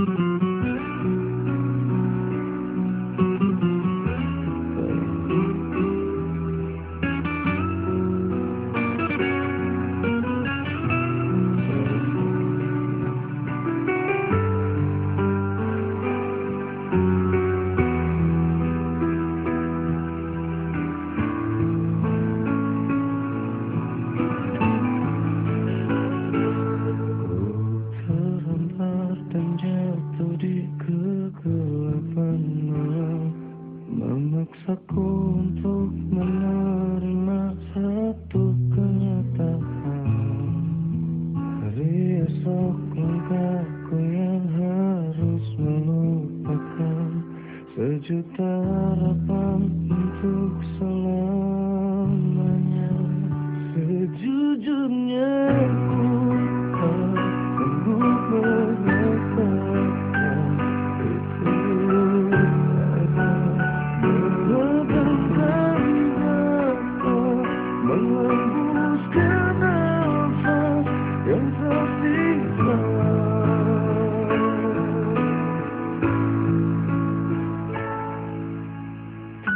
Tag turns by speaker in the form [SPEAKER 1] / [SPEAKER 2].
[SPEAKER 1] Mm-hmm. Malam Memaksaku untuk menerima satu kenyataan. Hari esok langkahku yang harus melupakan Sejuta harapan untuk selamanya. Sejujurnya